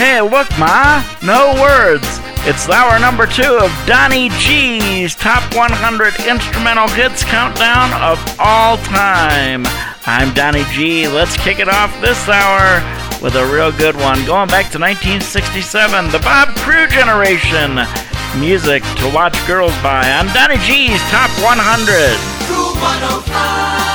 Hey, look, Ma! No words! It's hour number two of Donny G's Top 100 Instrumental Hits Countdown of All Time. I'm Donny G. Let's kick it off this hour with a real good one. Going back to 1967, the Bob Crewe generation. Music to watch girls by on Donny G's Top 100. Groove 105.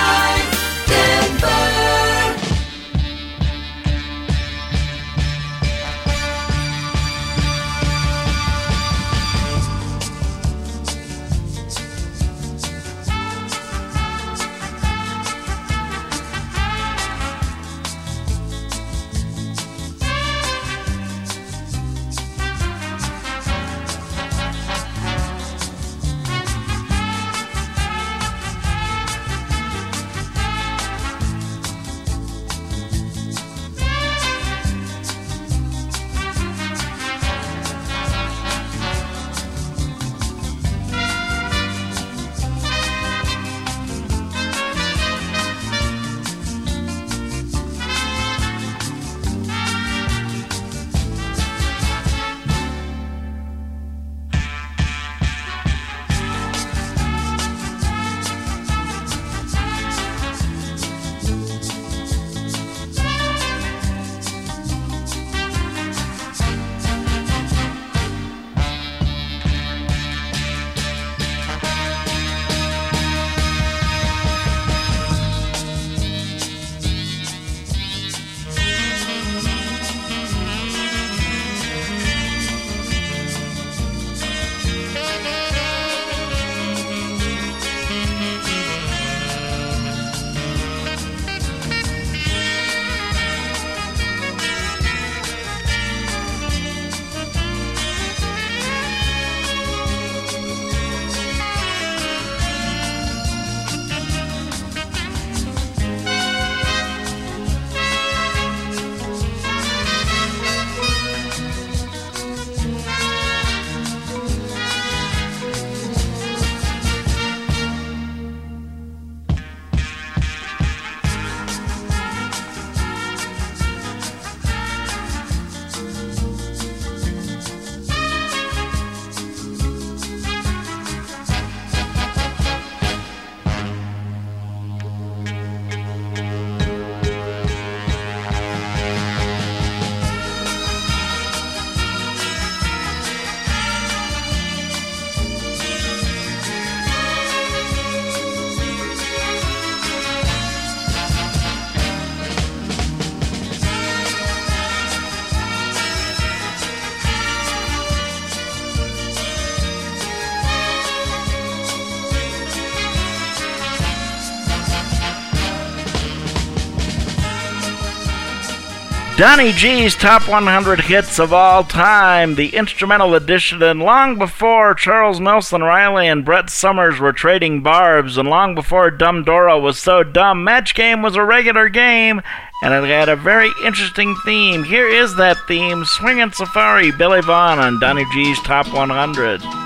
Donny G's Top 100 Hits of All Time, the instrumental edition, and long before Charles Nelson Reilly and Brett Somers were trading barbs, and long before Dumb Dora was so dumb, Match Game was a regular game, and it had a very interesting theme. Here is that theme Swingin' Safari, Billy Vaughn on Donny G's Top 100.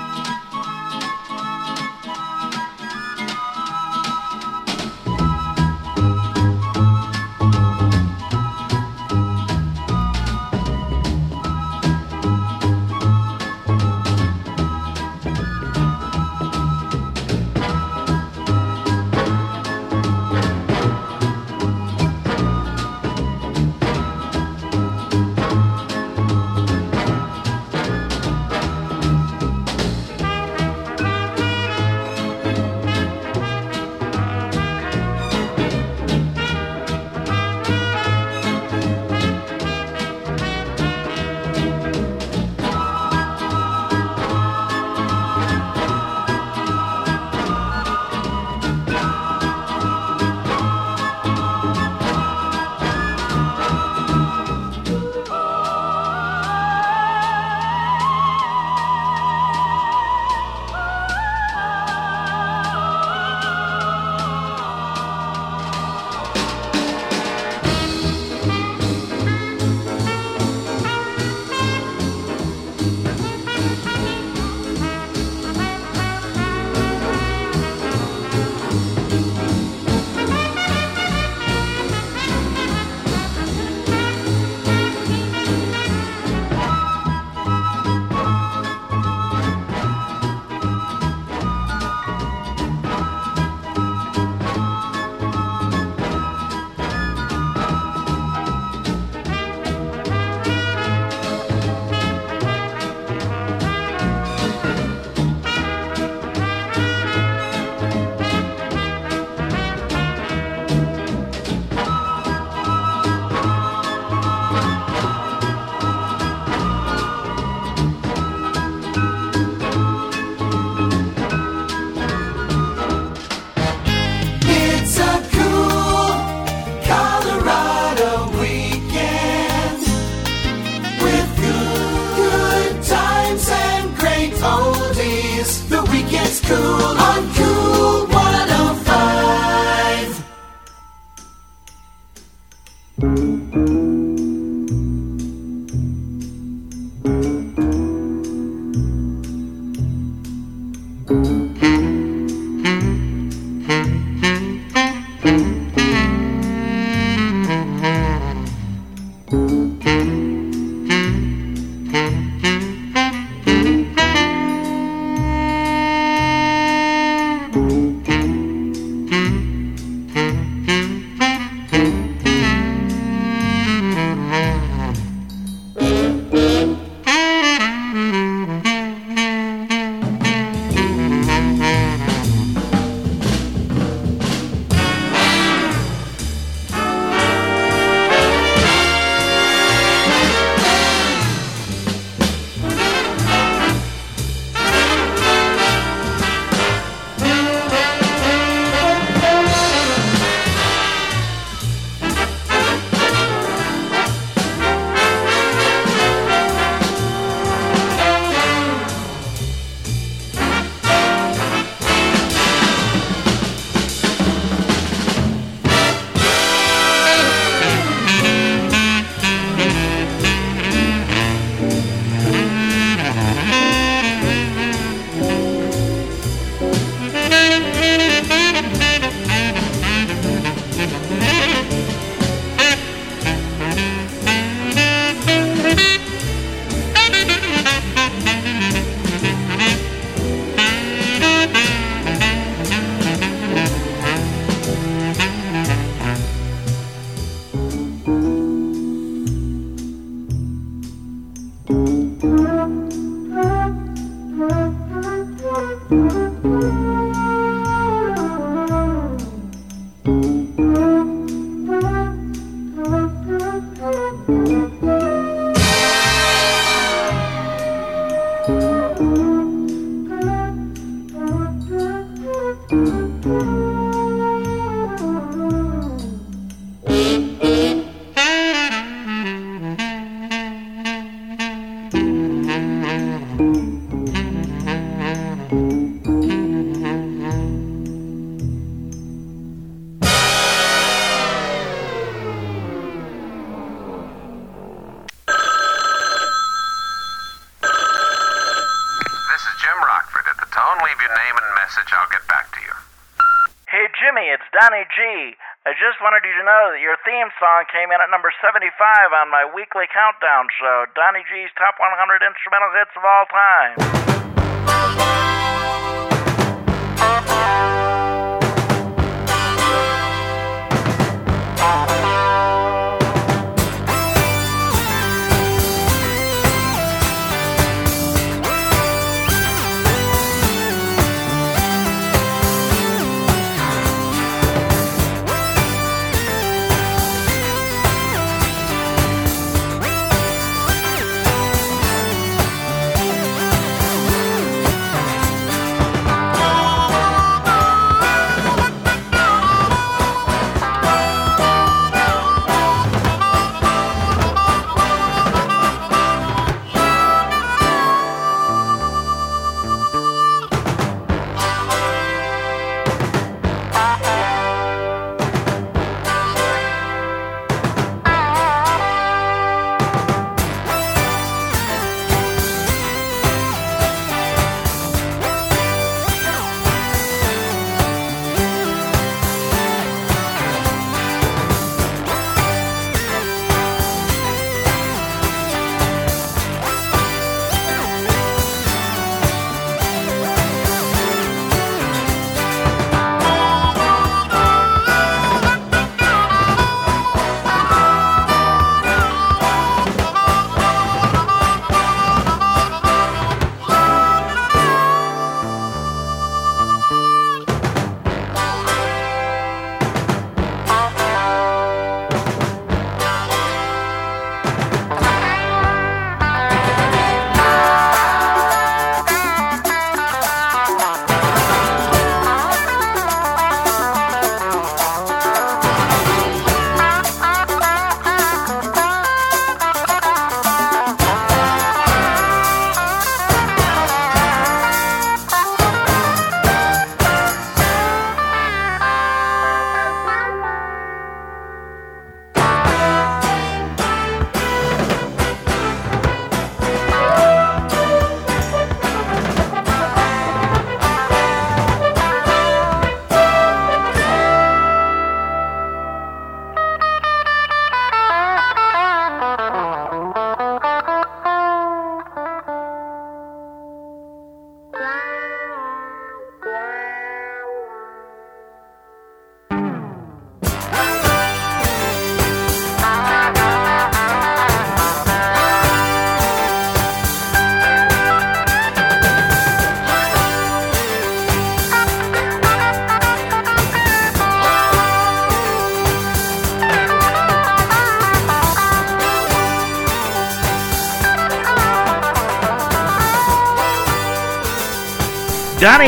Theme song came in at number 75 on my weekly countdown show, Donny G's Top 100 Instrumental Hits of All Time.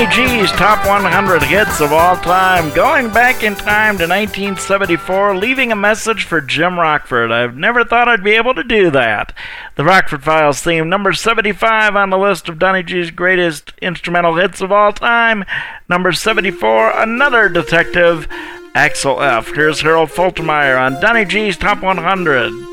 Donny G's top 100 hits of all time, going back in time to 1974, leaving a message for Jim Rockford. I've never thought I'd be able to do that. The Rockford Files theme, number 75 on the list of Donny G's greatest instrumental hits of all time. Number 74, another detective, Axel F. Here's Harold Faltermeyer on Donny G's top 100.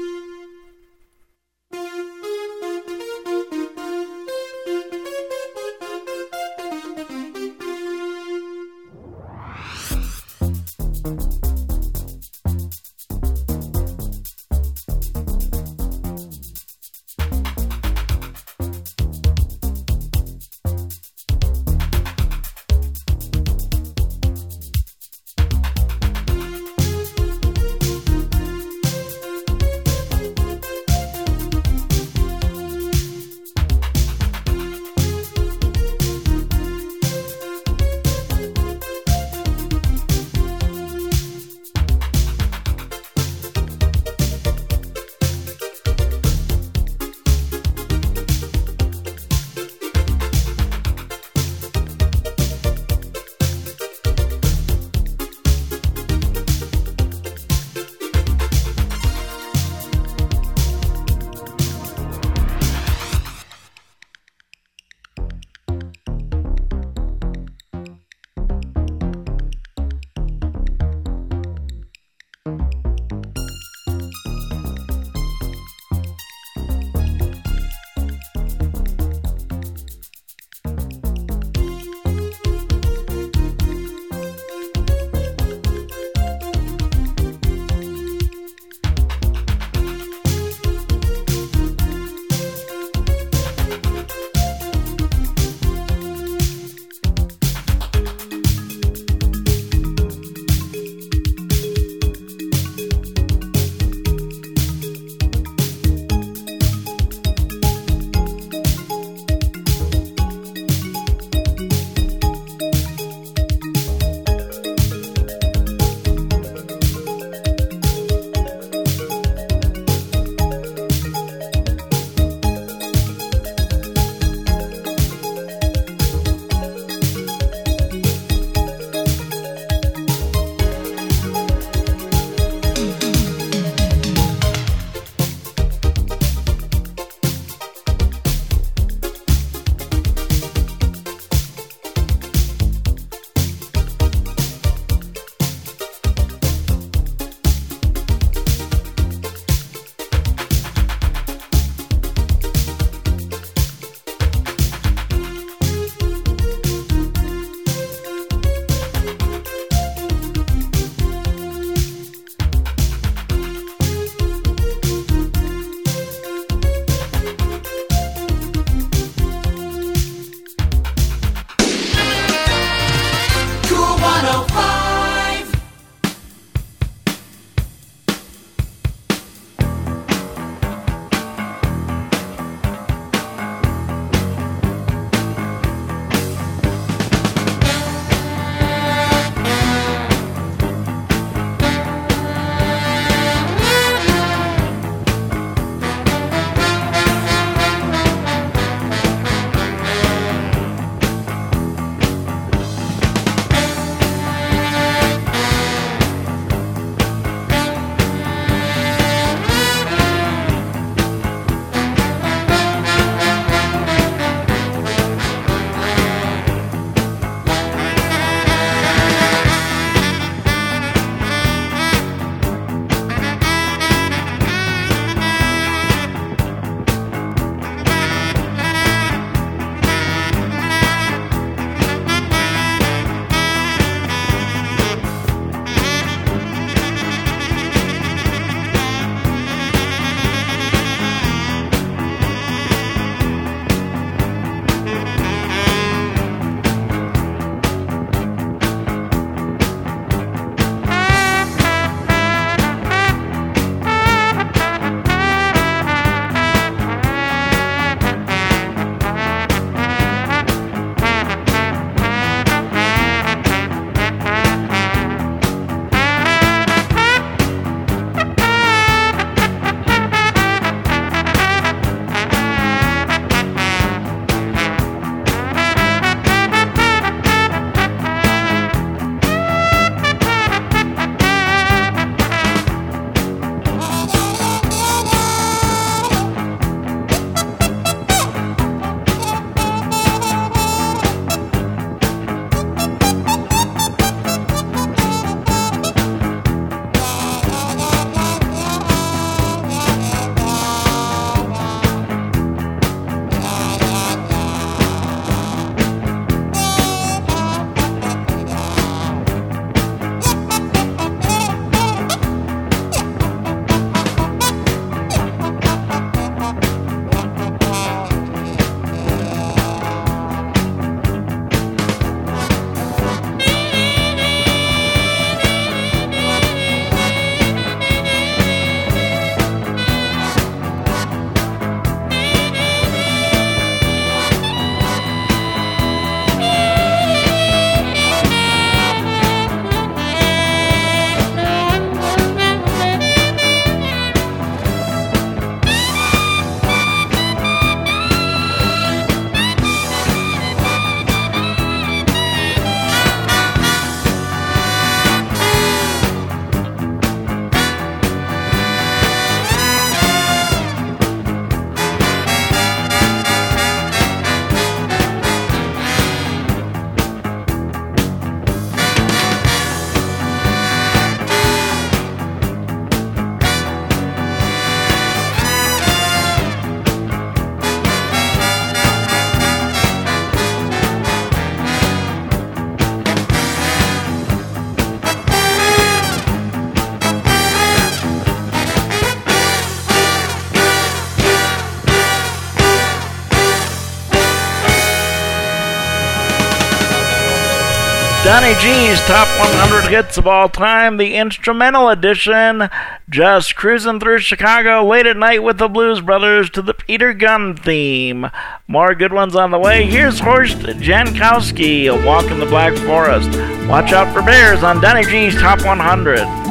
Donny G's Top 100 Hits of All Time, the instrumental edition. Just cruising through Chicago late at night with the Blues Brothers to the Peter Gunn theme. More good ones on the way. Here's Horst Jankowski, A Walk in the Black Forest. Watch out for bears on Donny G's Top 100.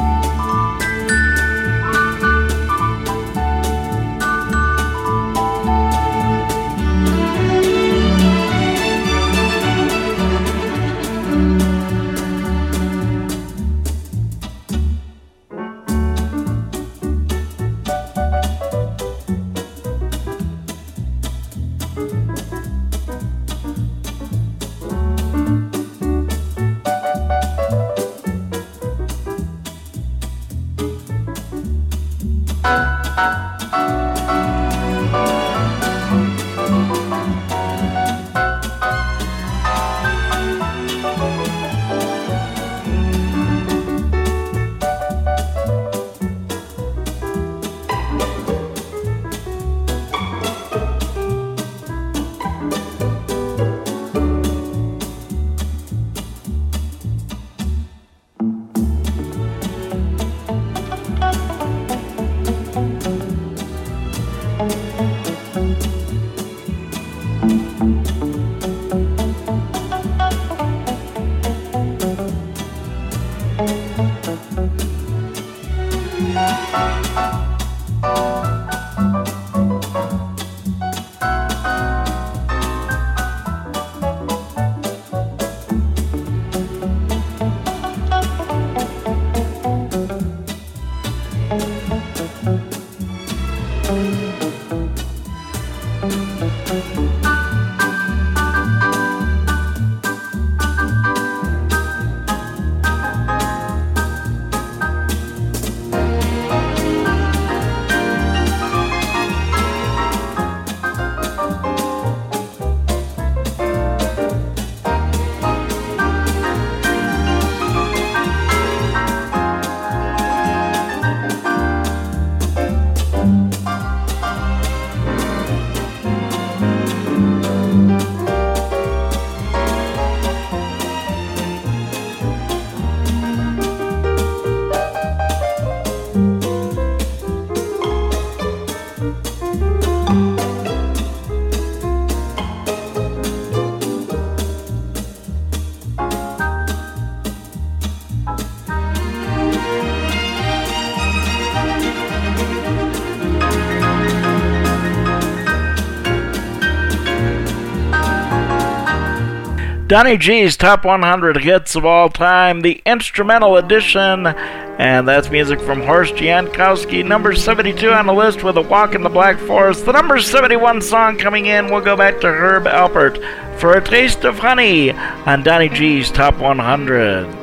Donny G's Top 100 Hits of All Time, the instrumental edition. And that's music from Horst Jankowski, number 72 on the list with A Walk in the Black Forest. The number 71 song coming in, we'll go back to Herb Alpert for A Taste of Honey on Donny G's Top 100.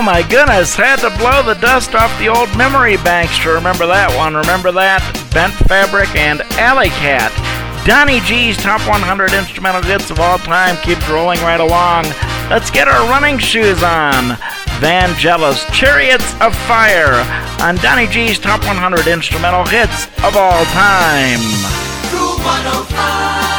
Oh my goodness, had to blow the dust off the old memory banks to remember that one. Remember that? Bent Fabric and Alley Cat. Donny G's Top 100 Instrumental Hits of All Time keeps rolling right along. Let's get our running shoes on. Vangelis Chariots of Fire on Donny G's Top 100 Instrumental Hits of All Time. Groove 105,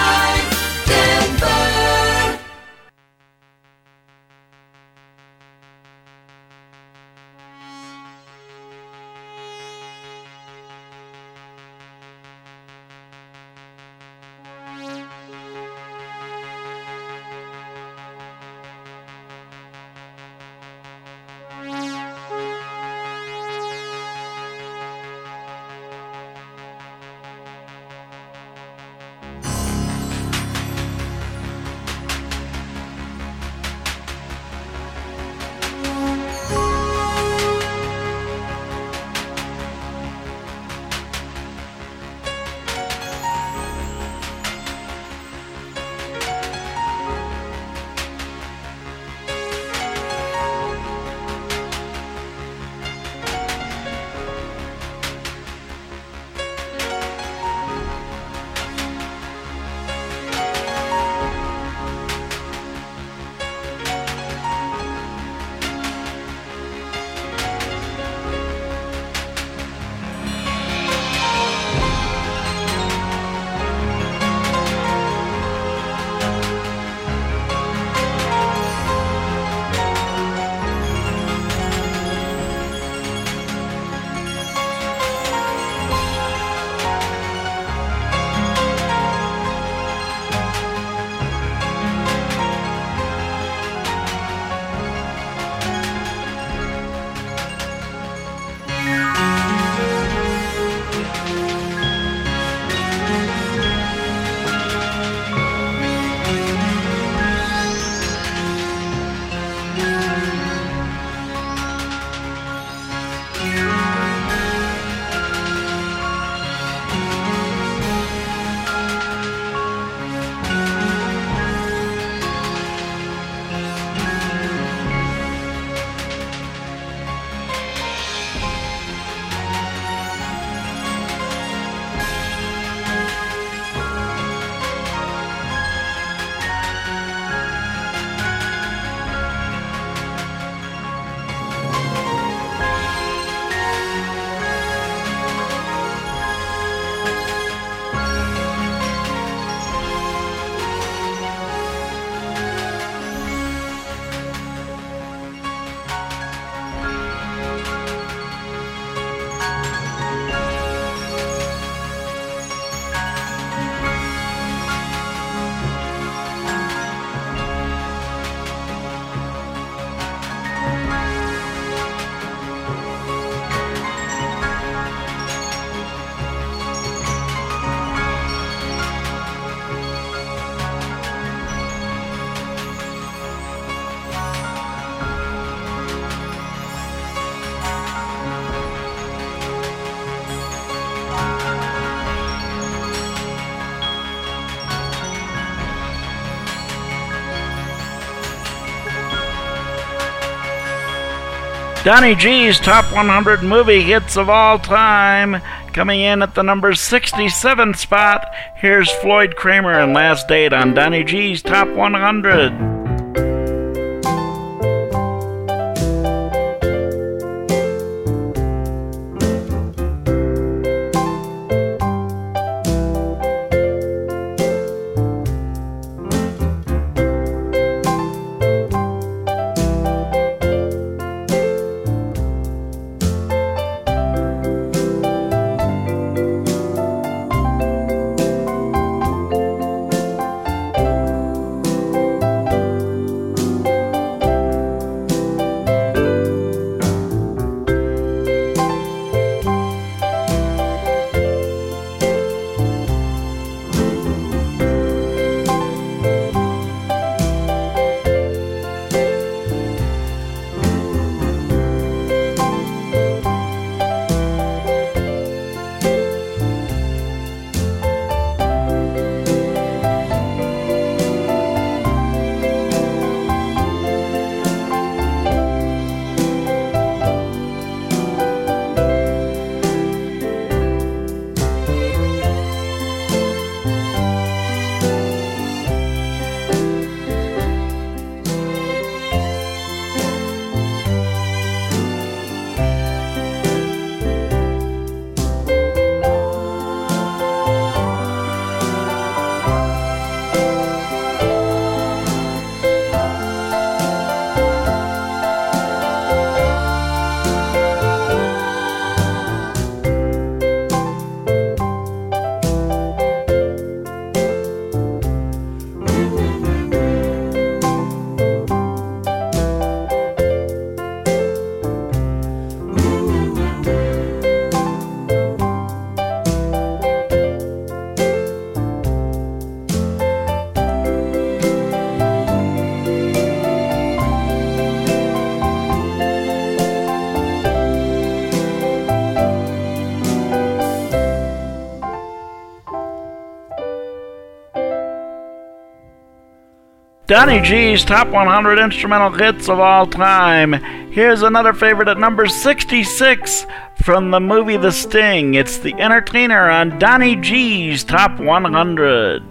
Donny G's Top 100 Movie Hits of All Time. Coming in at the number 67 spot, here's Floyd Cramer and Last Date on Donny G's Top 100. Donny G's top 100 instrumental hits of all time. Here's another favorite at number 66 from the movie The Sting. It's The Entertainer on Donny G's top 100.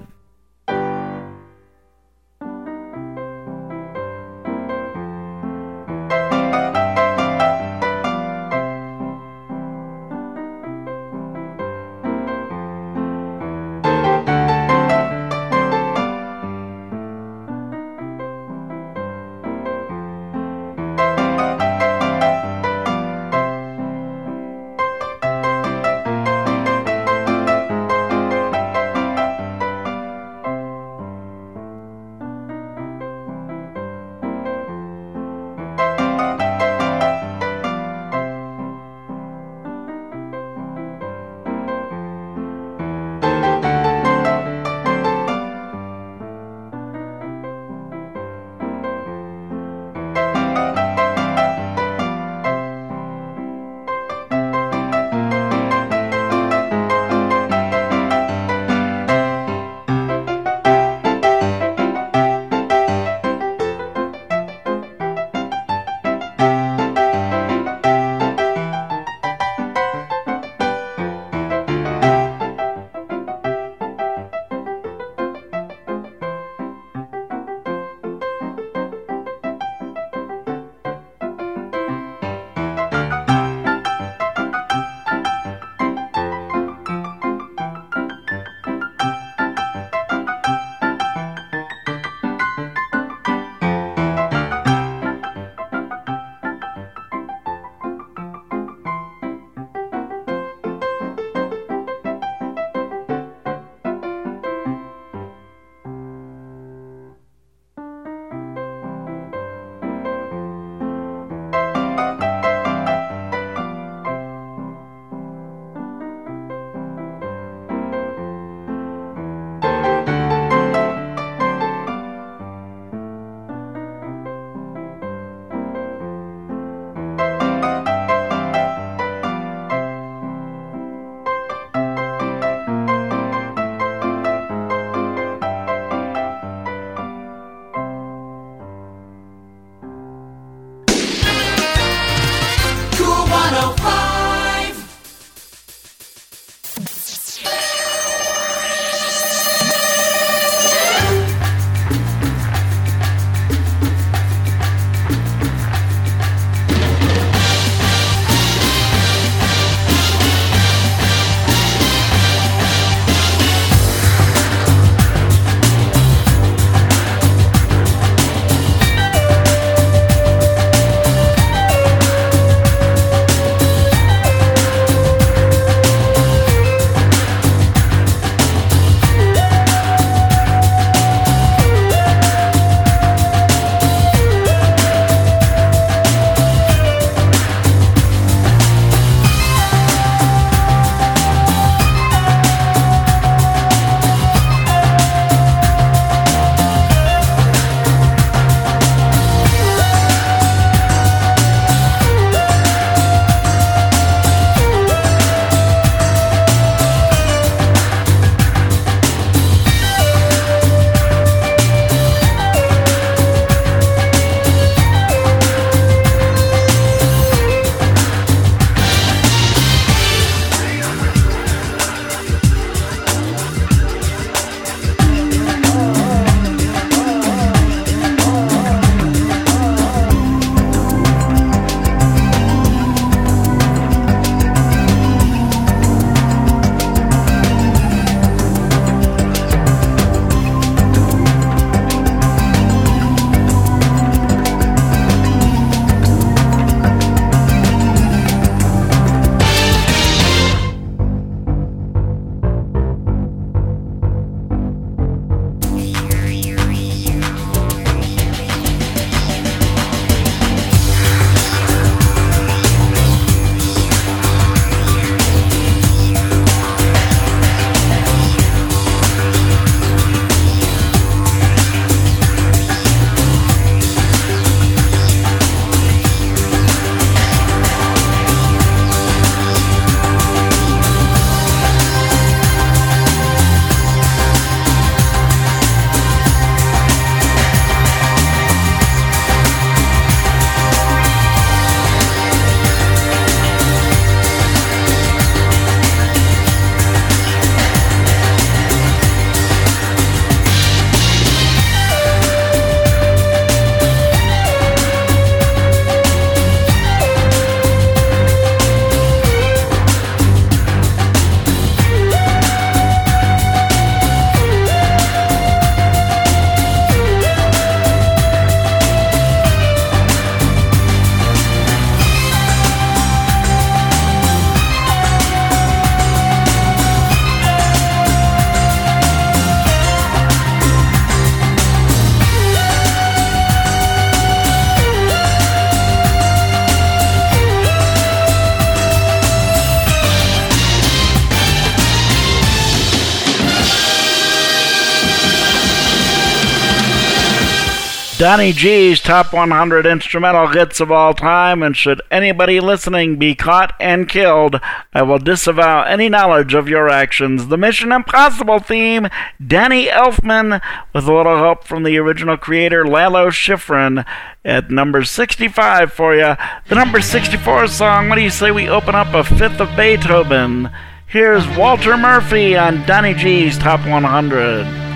Donny G's top 100 instrumental hits of all time, and should anybody listening be caught and killed, I will disavow any knowledge of your actions. The Mission Impossible theme, Danny Elfman, with a little help from the original creator, Lalo Schifrin, at number 65 for you. The number 64 song, what do you say we open up a fifth of Beethoven? Here's Walter Murphy on Donny G's Top 100.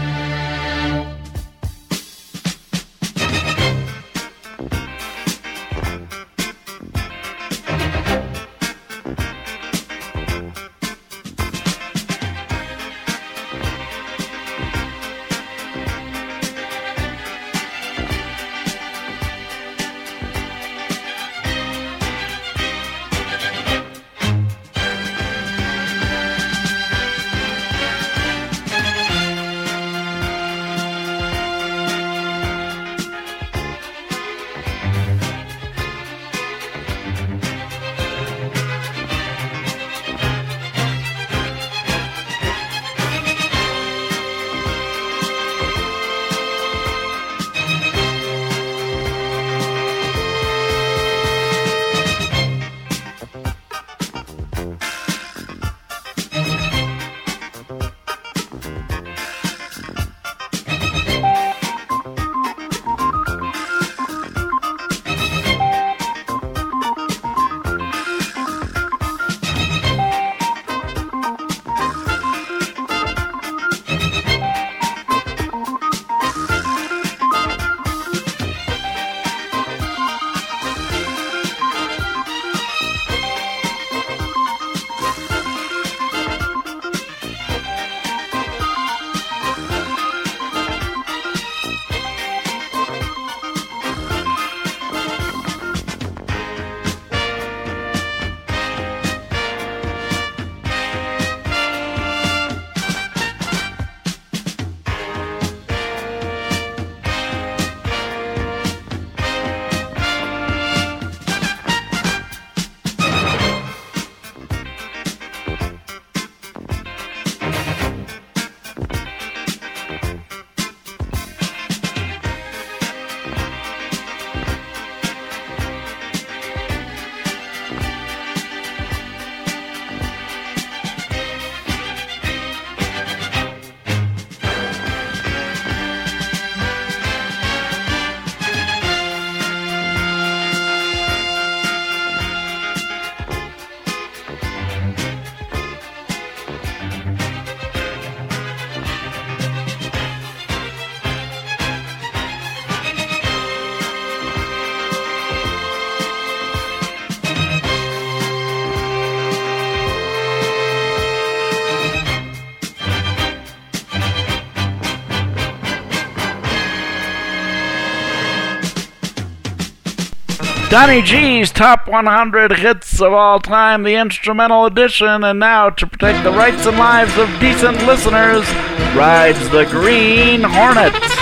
Donny G's Top 100 Hits of All Time, the instrumental edition, and now to protect the rights and lives of decent listeners, rides the Green Hornet.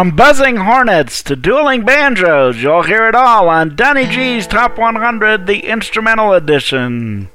From buzzing hornets to dueling banjos, you'll hear it all on Donny G's Top 100, the instrumental edition.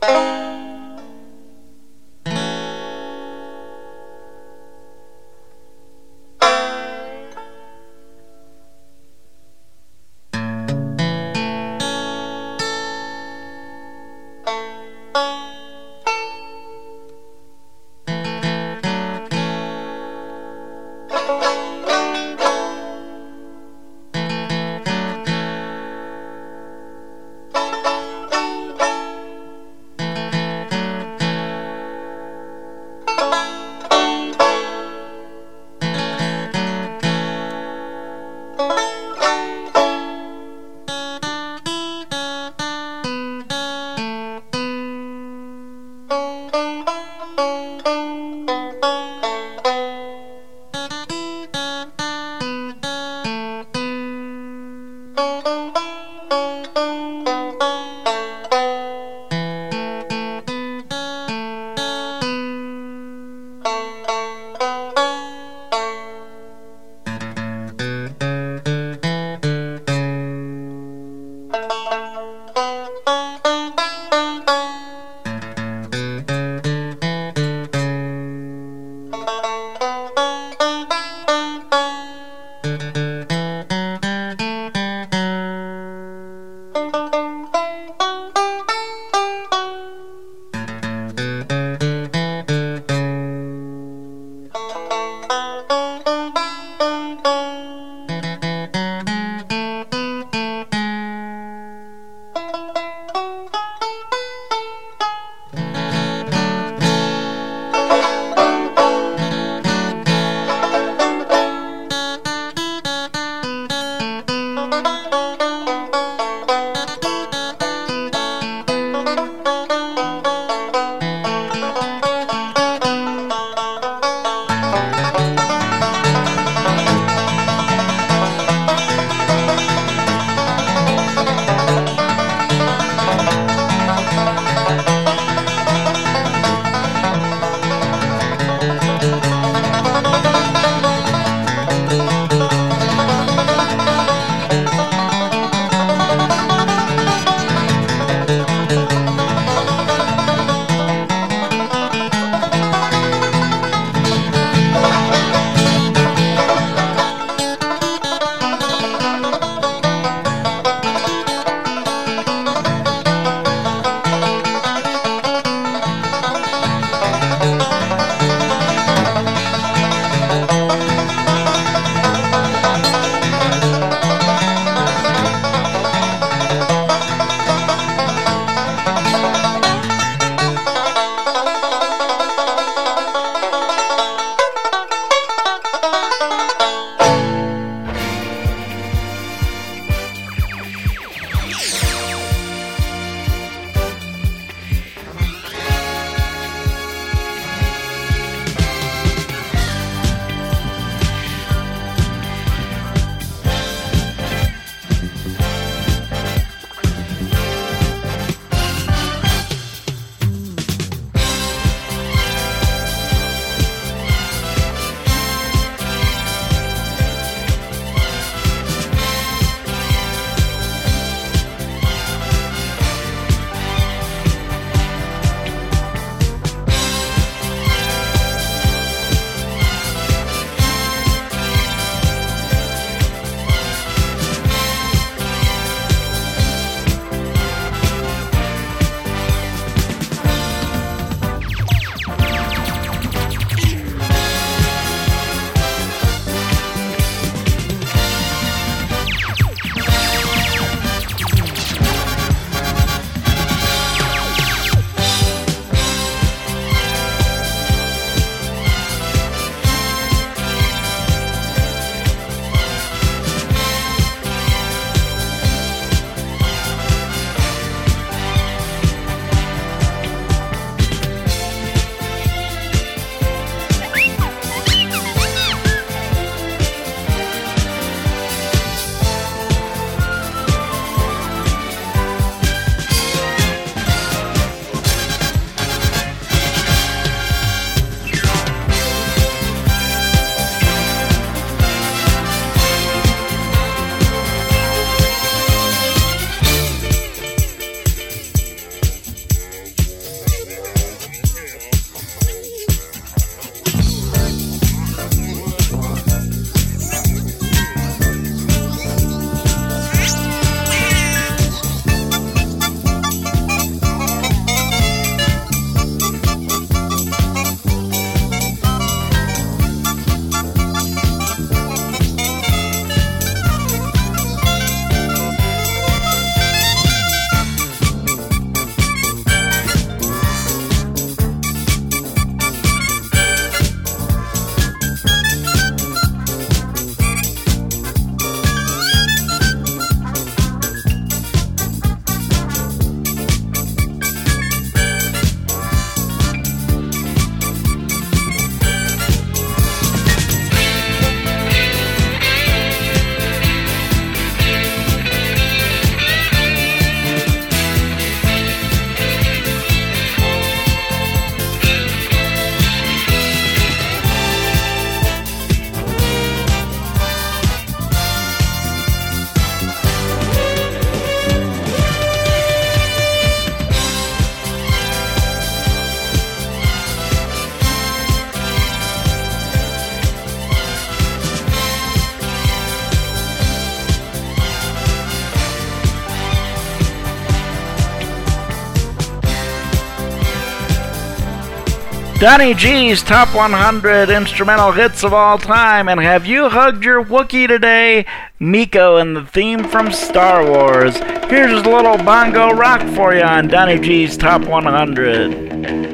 Donny G's Top 100 Instrumental Hits of All Time. And have you hugged your Wookiee today? Meco and the theme from Star Wars. Here's a little bongo rock for you on Donny G's Top 100.